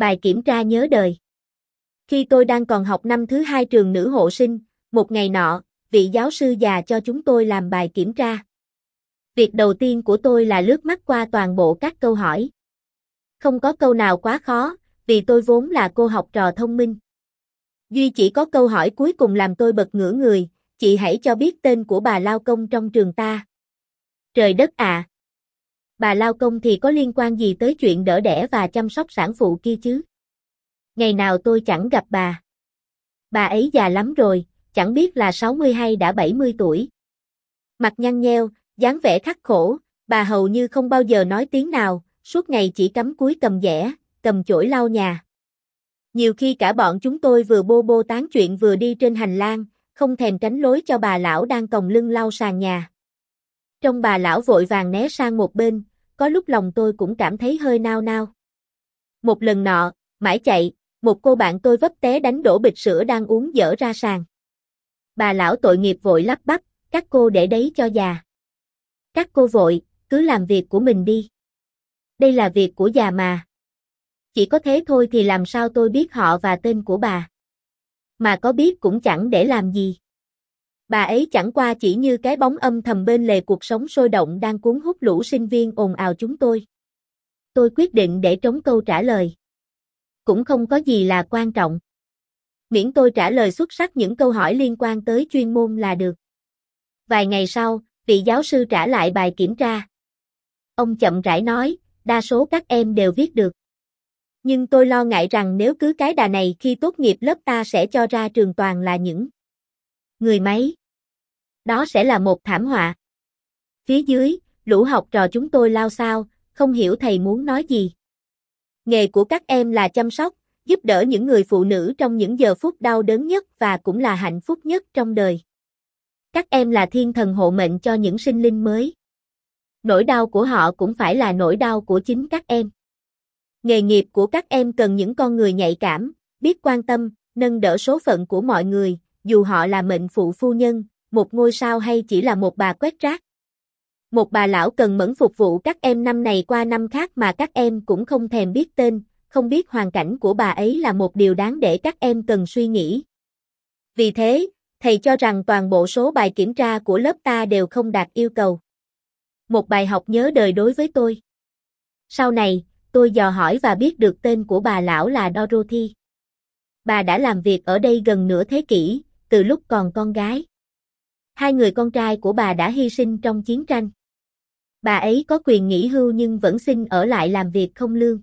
Bài kiểm tra nhớ đời. Khi tôi đang còn học năm thứ hai trường nữ hộ sinh, một ngày nọ, vị giáo sư già cho chúng tôi làm bài kiểm tra. Việc đầu tiên của tôi là lướt mắt qua toàn bộ các câu hỏi. Không có câu nào quá khó, vì tôi vốn là cô học trò thông minh. Duy chỉ có câu hỏi cuối cùng làm tôi bật ngửa người, chị hãy cho biết tên của bà Lao Công trong trường ta. Trời đất à! Bà Lao Công thì có liên quan gì tới chuyện đỡ đẻ và chăm sóc sản phụ kia chứ? Ngày nào tôi chẳng gặp bà. Bà ấy già lắm rồi, chẳng biết là 60 hay đã 70 tuổi. Mặt nhăn nheo, dáng vẻ khắc khổ, bà hầu như không bao giờ nói tiếng nào, suốt ngày chỉ cắm cúi cầm dẻ, cầm chổi lau nhà. Nhiều khi cả bọn chúng tôi vừa bô bô tán chuyện vừa đi trên hành lang, không thèm tránh lối cho bà lão đang còng lưng lau sàn nhà. Trong bà lão vội vàng né sang một bên, có lúc lòng tôi cũng cảm thấy hơi nao nao. Một lần nọ, mãi chạy, một cô bạn tôi vấp té đánh đổ bịch sữa đang uống dở ra sàn. Bà lão tội nghiệp vội lắp bắp, các cô để đấy cho già. Các cô vội, cứ làm việc của mình đi. Đây là việc của già mà. Chỉ có thế thôi thì làm sao tôi biết họ và tên của bà. Mà có biết cũng chẳng để làm gì. Bà ấy chẳng qua chỉ như cái bóng âm thầm bên lề cuộc sống sôi động đang cuốn hút lũ sinh viên ồn ào chúng tôi. Tôi quyết định để trống câu trả lời. Cũng không có gì là quan trọng. Miễn tôi trả lời xuất sắc những câu hỏi liên quan tới chuyên môn là được. Vài ngày sau, vị giáo sư trả lại bài kiểm tra. Ông chậm rãi nói, đa số các em đều viết được. Nhưng tôi lo ngại rằng nếu cứ cái đà này khi tốt nghiệp lớp ta sẽ cho ra trường toàn là những người máy. Đó sẽ là một thảm họa. Phía dưới, lũ học trò chúng tôi lao sao, không hiểu thầy muốn nói gì. Nghề của các em là chăm sóc, giúp đỡ những người phụ nữ trong những giờ phút đau đớn nhất và cũng là hạnh phúc nhất trong đời. Các em là thiên thần hộ mệnh cho những sinh linh mới. Nỗi đau của họ cũng phải là nỗi đau của chính các em. Nghề nghiệp của các em cần những con người nhạy cảm, biết quan tâm, nâng đỡ số phận của mọi người, dù họ là mệnh phụ phu nhân, một ngôi sao hay chỉ là một bà quét rác. Một bà lão cần mẫn phục vụ các em năm này qua năm khác mà các em cũng không thèm biết tên, không biết hoàn cảnh của bà ấy là một điều đáng để các em cần suy nghĩ. Vì thế, thầy cho rằng toàn bộ số bài kiểm tra của lớp ta đều không đạt yêu cầu. Một bài học nhớ đời đối với tôi. Sau này, tôi dò hỏi và biết được tên của bà lão là Dorothy. Bà đã làm việc ở đây gần nửa thế kỷ, từ lúc còn con gái. Hai người con trai của bà đã hy sinh trong chiến tranh. Bà ấy có quyền nghỉ hưu nhưng vẫn xin ở lại làm việc không lương.